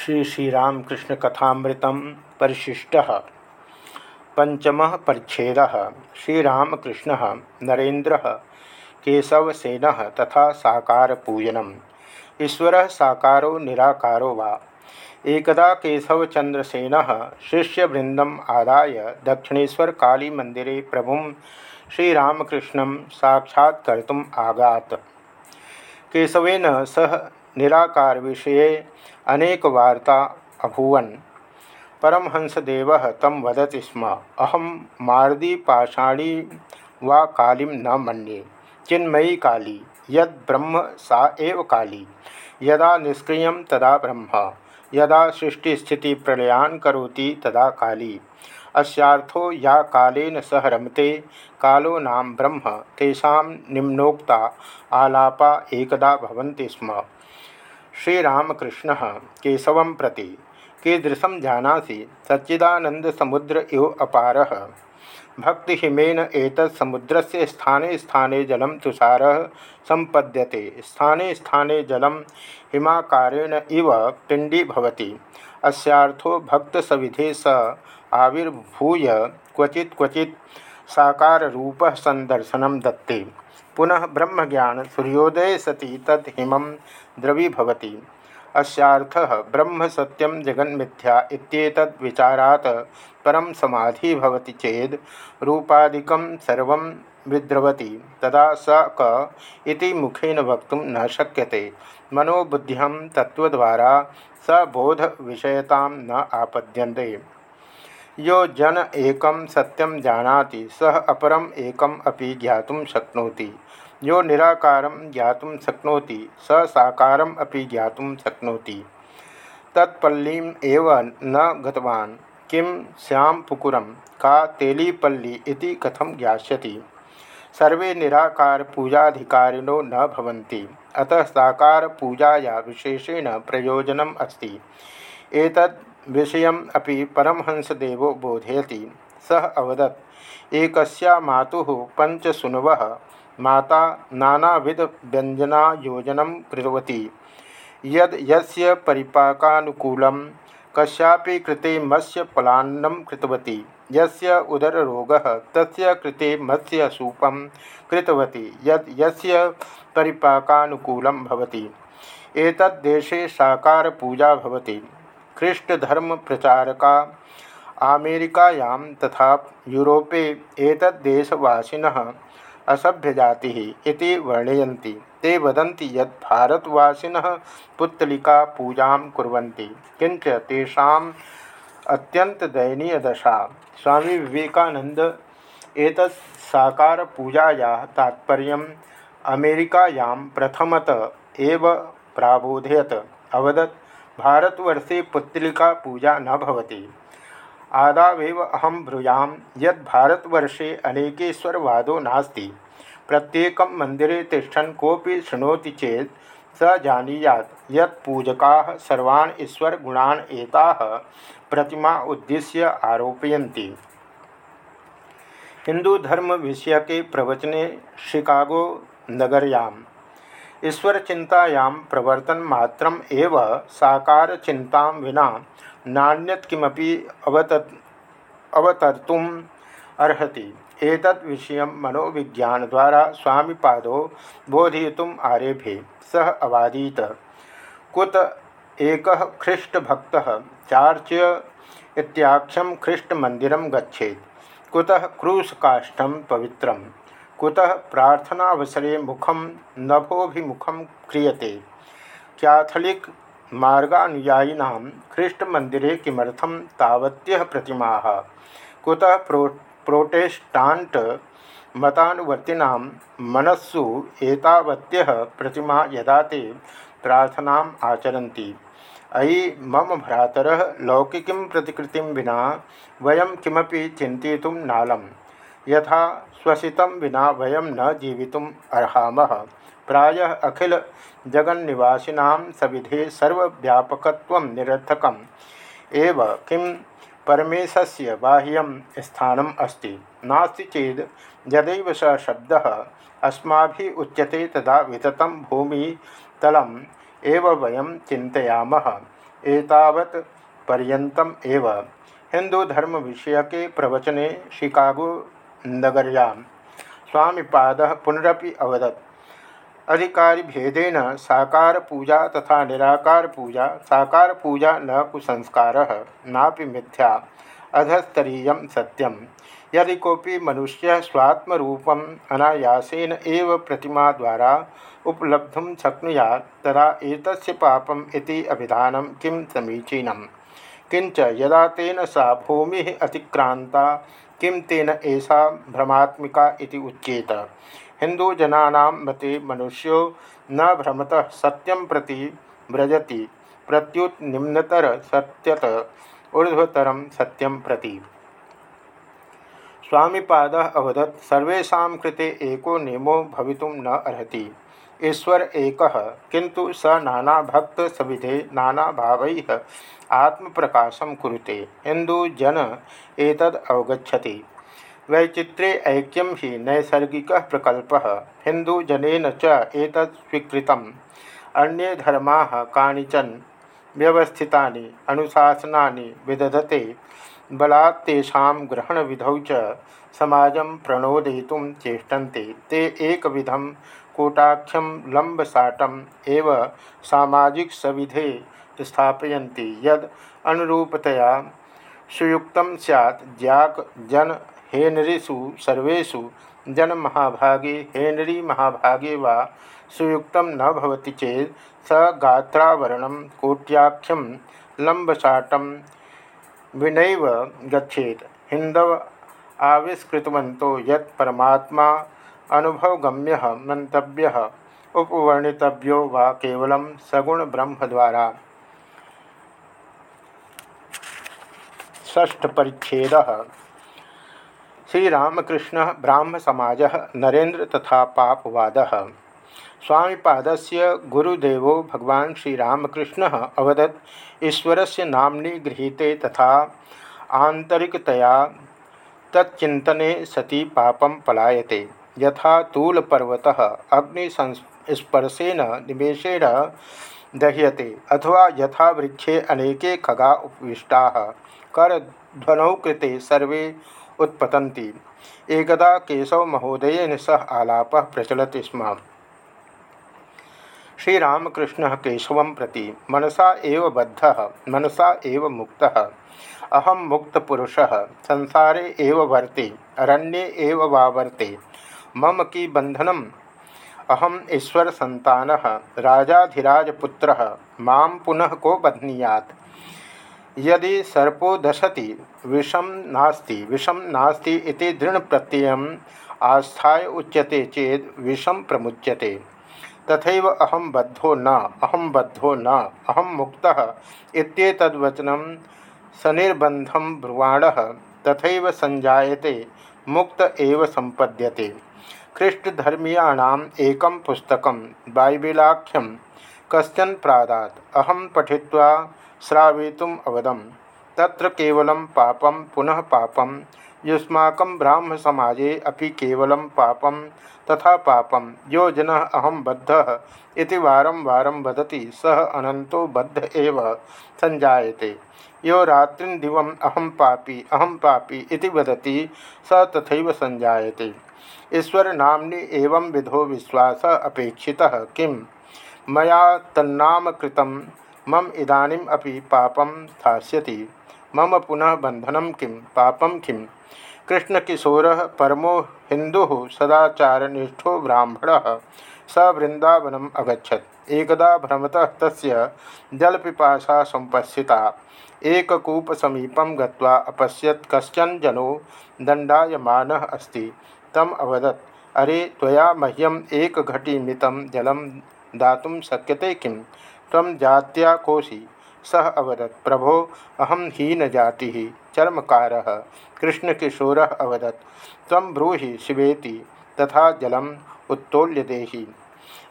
श्री श्रीरामकृष्ण कथामृत परिशिष्ट पंचम परछेद श्रीरामकृष्ण, नरेन्द्र, केशवसेन तथा साकार पूजनम ईश्वर साकारो निराकारो वा। एकदा केशवचंद्रसेन शिष्यवृंदम आदाय दक्षिणेशर काली मंदिरे प्रभु श्रीरामकृष्ण साक्षात्कर्तुम आगात। केशवेन सह निराकार विषये अनेक वार्ता अभूवन। परमहंसदेव तम वदति स्म अहम मार्दी पाषाणी वा काली न मन्ये। चिन्मयी काली, यद ब्रह्म सा एव काली। यदा निष्क्रिय तदा ब्रह्म, यदा सृष्टिस्थिति प्रलयान करोति तदा काली। अस्यार्थो या कालेन सह रमते, कालो नाम ब्रह्म, तेषां निम्नोक्ता आलापा एकदा भवन्ति स्म। श्रीरामकृष्ण केशव प्रति कीदृशम जानासी सच्चिदानंद समुद्र इव अपार। भक्ति हिमेन एक समुद्र से स्थाने स्थाने जलम तुषार संपद्यते स्थाने स्थाने जलम हिमाकारेण इव पिंडी भवति। अस्यार्थो भक्त सविधे स आविर्भूय क्वचि क्वचि साकार रूप संदर्शनम दत्ते। पुनः ब्रह्मज्ञान सूर्योदय सती तत् हिमं द्रवीभवति। अस्यार्थः ब्रह्म सत्यम इत्येतद् विचारात् परम समाधि भवति चेद रूपादिकं तदा स क इति मुखेन वक्तुं न शक्यते। मनोबुद्ध्यं तत्त्वद्वारा सबोध विषयता न आपद्यन्ते। यो जन एकम सत्यम जानाति सह अपरम एकम अपि ज्ञातुम शक्नोति। यो निराकारं ज्ञातुं शक्नोति, स साकारम अपि ज्ञातुं शक्नोति। तत्पल्लीम एव न गतवान्, किं श्यामपुकुरं का तेलीपल्ली इति कथम ज्ञास्यति। सर्वे निराकार पूजाधिकारिणो न भवन्ति, अतः साकार पूजाया विशेषेण प्रयोजनम अस्ति। विषयम् अपि परमहंसदेवो बोधयति। सः अवदत्, एकस्या मातुः पञ्चसुनवः माता नानाविध व्यंजनायोजन कृतवती। यद यस्य परिपाकानुकूलं, कस्यापि कृते मत्स्य पलान्नं कृतवती। यस्य उदररोगः, तस्य कृते मत्स्य सूपं कृतवती। यद यस्य परिपाकानुकूलं भवति, एतद्देशे साकारपूजा भवति। ख्रीष्टधर्मप्रचारका अमेरिकायां तथा यूरोपे एतद्देशवासिनः असभ्य जाति इति वर्णयन्ति। ते वदन्ति यत् भारतवासिनः पुत्तलिका पूजां कुर्वन्ति किंच तेषाम् अत्यन्तदयनीयदशा स्वामी विवेकानंद एतत् साकारपूजायाः तात्पर्यम् अमेरिकायां प्रथमत एव प्राबोधयत। अवदत् भारतवर्षे पुत्तलिका पूजा न भवति। आदावेव अहम ब्रूयाम यद भारतवर्षे अनेकेश्वरवादो नास्ति। प्रत्येक मंदिरे तिष्ठन कोपि शृणोति चेत स जानीयात यत् पूजकाः सर्वान् ईश्वर गुणान् एताः प्रतिमा उद्देश्य आरोपयन्ति। हिंदू धर्म विषय के प्रवचने शिकागो नगरयाम। ईश्वर चिंतायां प्रवर्तन मात्रम एव साकार चिंता विना नान्यत किमपि अवतत्, अवतर्तुम अर्हति। एतद् विषय मनोविज्ञान द्वारा स्वामी पादो बोधयितुम आरेभे। सह अवादीत। कुत एक ख्रीष्टभक्त चार्च्य इत्याख्यम ख्रीष्टमंदिर गच्छेत्। कुतः क्रूसकाष्ठम पवित्रम। कुतः प्रार्थनावसरे मुखम नभोभिमुखम क्रियते। कैथलिक मार्गानुयायिनां ख्रीष्टमन्दिरे किमर्थं तावत्यः प्रतिमाः? कुतः प्रो प्रोटेस्टाण्ट् मतानुवर्तिनां मनस्सु एतावत्यः प्रतिमा यदा ते प्रार्थनाम् आचरन्ति? अयि मम भ्रातरः लौकिकीं प्रतिकृतिं विना वयं किमपि चिन्तयितुं नालं यथा श्वसितं विना वयं न जीवितुम् अर्हामः। प्रायः अखिल जगन्निवासीना सविधे सर्वव्यापकत्व निरर्थकम। एव किं परमेशस्य बाह्यं स्थानम् अस्ति। नास्ति चेद यदैव स शब्दः अस्माभिः उच्यते तदा विततं भूमितलम् एव वयं चिन्तयामः। एतावत् पर्यन्तम एव। हिंदू धर्म विषय के प्रवचने शिकागो नगर्यां स्वामीपाद पुनरपि अवदत्। अधिकारी भेदेन साकार पूजा तथा निराकार पूजा साकार पूजा न कुसंस्कार, नापि मिथ्या, अधस्तरीय सत्यम यदि कोपी मनुष्य स्वात्म अनायासेन एव प्रतिमा द्वारा उपलब्धुम शक्नुयात्, तदा एतस्य पापम अभिधानं किं समीचीनम्? किंच यदा तेन सा भूमि अतिक्रांता किं तेन ऐसा भ्रमात्मिका इति उच्येत? हिंदूजना मते मनुष्यो न भ्रमतः सत्यम प्रति व्रजति, प्रत्युत निम्नतर सत्यत ऊर्ध्वतरम सत्यम प्रति। स्वामीपाद अवदत् सर्वेशा कृते एको नियमो भवितुम न अर्हति। ईश्वर एक किंतु स नाना भक्त सविधे नाना भाव आत्म प्रकाशम कुरुते हिंदुजन एतद अवगछति वैचित्र्ये ऐक्यम ही नैसर्गिक प्रकल्प हिंदुजन च एतत् स्वीकृतम्। अन्ये धर्माः कानिचन, व्यवस्थितानि, अनुशासनानि विदधते, बलात् तेषां ग्रहणविधौ च समाजं प्रणोदयितुं चेष्टन्ते, ते एकविधं कूटाख्यं लम्बसाटम् एव सामाजिकसविधे स्थापयन्ति यद् अनुरूपतया सुयुक्तं स्यात् ज्याक् जन हेनरीसु सर्वेषु जनमहाभागे हेनरी महाभागे वा सुयुक्त न भवति चेत स गात्रावरण कोट्याख्यम लंबसाटम विनैव गच्छेत। हिंदव आविष्कृतवन्तो यत् परमात्मा अनुभवगम्य मंतव्य उपवर्णितव्यो वा केवलं सगुण ब्रह्म द्वारा ष्ठ परिच्छेद श्रीरामकृष्ण ब्राह्म समाज नरेन्द्र तथा पापवाद। स्वामीपाद से गुरुदेव भगवान श्रीरामकृष्ण अवदत् ईश्वर से नामनी गृहीते तथा आंतरिकतया तच्चिंतने सती पापम पलायते। यथा तूलपर्वत अग्निस्पर्शेन निमेषेण दह्यते अथवा यथा वृक्षे अनेके खगा उपविष्टा। करध्वनौ कृते सर्वे उत्पतंती एकदा केशव महोदय सह आलाप प्रचलत स्म। श्रीरामकृष्ण केशव प्रति मनसा एव बद्ध, मनसा एव मुक्त। अहम मुक्तपुरुष, संसारे एव वर्ते, अरण्ये एव वा वर्ते मम की बंधनम। अहम ईश्वर संतान राजाधिराजपुत्र पुनः को बध्नीयात् यदि सर्पो दशति विषम नास्ति विषम नास्ति इति दृढ़ प्रत्यय आस्थाय उच्यते चेद विषम प्रमुच्यते। तथैव अहम बद्धो न अहम बद्धो न अहम मुक्त इत्येतद्वचनं सनिर्बन्धं ब्रुवाणः तथा संजायते, मुक्त एव संपद्यते। ख्रीष्टधर्मीयाणाम् एकं पुस्तकं बाइबिलाख्यं कश्चन प्रादात्। अहं पठित्वा श्रावयितुम अवदम। तत्र केवलं पापं, पुनः पापं। युष्माक ब्राह्म समाजे अभी केवलं पापं तथा पापं। यो जन अहम बद्ध इति वारं वारं वदति। सः अनंतो बद्ध एव संजायते यो रात्रिं दिवम् अहम पापी अहम पापी इति वदति। स तथैव ईश्वर नाम्नि एवं विधो विश्वास अपेक्षितः किं मया तन्नाम कृतं मम इदानीम अपि पापम स्थास्यति मम पुनः बंधनम किं पापम किं कृष्णकिशोर परमो हिंदु सदाचारनिष्ठो ब्राह्मण, स वृंदावनम अगछत एकदा भ्रमतः तस्य जलपिपासा संपस्थिता एककूपसमीपं गत्वा अपश्यत् कश्चन जनो दण्डायमानः अस्ति। तम अवदत्। अरे त्वया मह्यम एक घटीमितं जलम दातुं शक्यते किम्? तम जात्या कोशी सह अवदत्। प्रभो अहम हीन जाति चर्मकार, कृष्णकिशोर अवदत्। तम ब्रूहि शिवेति, तथा जलम उत्तोल्य देहि।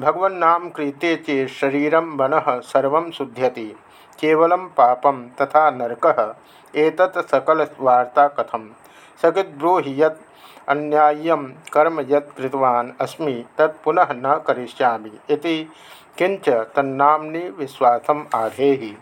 भगवन्नाम कृते चे शरीर मन सर्व शुध्यति। केवल पापम तथा नरक। एक सकल वार्ता कथम? ब्रूहि यत् कर्म यत् कृतवान् अस्मि, तत् न करिष्यामि इति किंच तन्नामनि विश्वासम आधेहि।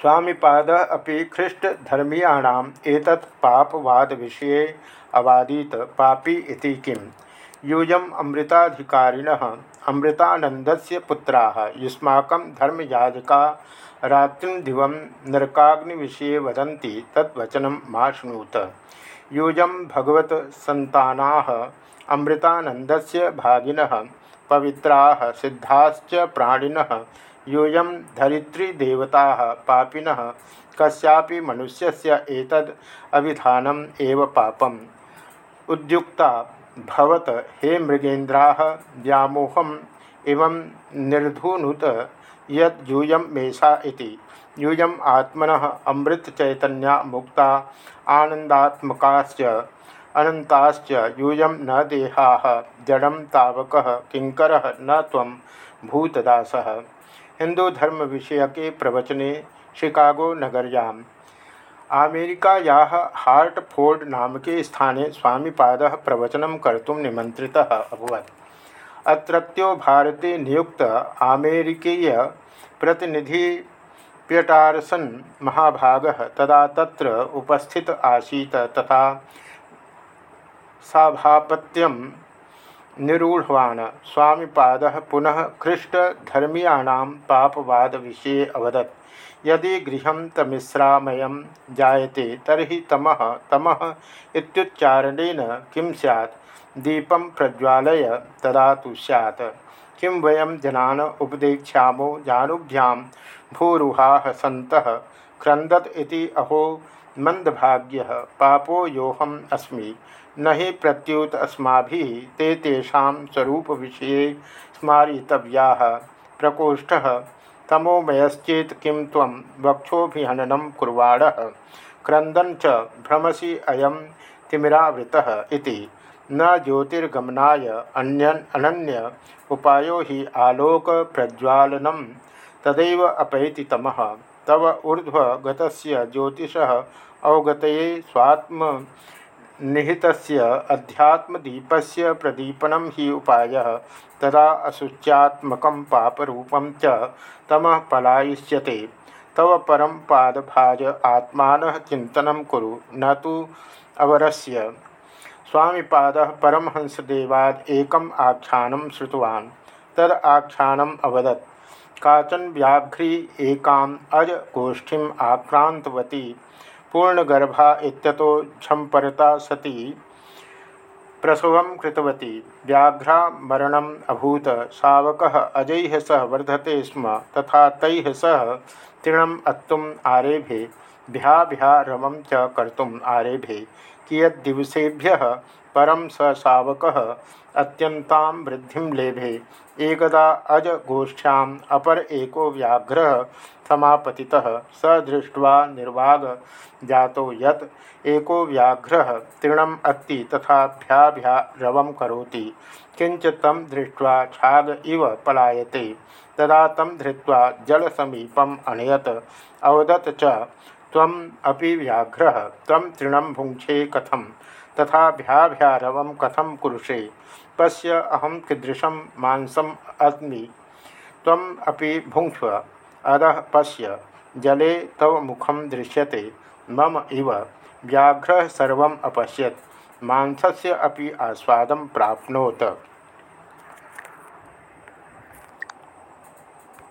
स्वामीपाद अभी ख्रीष्टधर्मीयाणाम एतत् पापवाद विषय अवादीत पापी इति किम यूयम अमृताधिकारिण अमृतानंद से पुत्रा, युष्माक धर्मयाजका रात्रिदिव नरकाग्नि विषय वदन्ति तद्वचनं मा शृणुत। यूयम भगवत संताना अमृतानंद से भागिन, पवित्रा सिद्धाश्च प्राणिन यूयम धरित्रीदेवता पापिन, कस्यापि मनुष्यस्य एतद् अभिधानम एव पापम। उद्युक्ता भवत हे मृगेन्द्रा, व्यामोहम एवं निर्धुनुत यूयम मेषा यूय आत्मन अमृत चैतन्या मुक्ता आनंदात्मकाश्च अनंताश्च यूयम न देहा जड़म तावक किंकर न तम भूतदास। हिंदू धर्म विषय के प्रवचने शिकागो नगरयाम। अमेरिकाया हार्टफोर्ड नामके स्थाने स्वामीपाद प्रवचन कर्तुं निमंत्रितः अभवत्। अत्रत्यो भारते नियुक्त अमेरिकीय प्रतिनिधि प्यटारसन महाभाग तदा तत्र उपस्थित आसीत तथा सभापत्यम निरूढ़वान्। स्वामीपाद पुनः ख्रीष्टधर्मीयाणां पापवाद विषय अवदत्। यदि गृह तमिश्रामय जायते तरी तम तम इत्युच्चारणेन किं सैत् दीपं प्रज्वालय तदा तो सैत् किं वयं जनान् उपदेक्ष्यामो जानुभ्यां भूरुहा सत क्रंदत इति अहो मंदभाग्य पापो योहम अस्मि। न हि प्रत्युत अस्मा ते तेषां स्वरूप विषय स्मारितव्या। प्रकोष्ठ, तमोमयश्चेत किं त्वं वक्षोभिहननं कुर्वाण। क्रंदन च भ्रमसि अयम तिमिरावृतः न ज्योतिर्गमनाय अन्यन अनन्य उपायो हि आलोक प्रज्वालनम तदैव अपैति तमः तव ऊर्ध्व ज्योतिष अवगत स्वात्म निहितस्य अध्यात्मदीपस्य प्रदीपनं हि उपायः तदा अशुच्यात्मकं पापरूपं च तमः तव परम पादभाज आत्मान चिंतन कुरु न तो अवरस्य। स्वामीपाद परमहंसदेवाद एकम आख्यान श्रुतवान्। तद आख्यानम अवदत्। काचन व्याघ्री एकाम अज गोष्ठी आक्रांतवती पूर्णगर्भा झंपरता सती प्रसव कृतवती। व्याघ्रा मरणम अभूत शावक अजै सह वर्धते स्म, तथा तैः सह तृणम अत्तुम आरेभे। भ्या भ्या रमं च कर्तुम आरेभे। कियद्दिवसेभ्य परम स शावक अत्यंता वृद्धि लेभे। एकदा अज गोष्ठ्याम अपर एको व्याघ्र समापति स दृष्ट्वा निर्वाग जातो यत एको व्याघ्र तृणम अत्ति तथा भ्या भ्या रवं करोति। किंच तम दृष्ट्वा छाग इव पलायते। तदा तम धृत्वा जलसमीपम अनयत। अवदत च तम व्याघ्र तम तृणम भुंक्षे कथम, तथा भ्या भ्या कथम कुरुषे, पश्य अहम कीदृशं मांसम अस्मि तम अपि अधः पश्य, जले तव मुखम दृश्यते, मम इव व्याघ्र सर्व अपश्यत, मांसस्य अपि आस्वादं प्राप्नोत।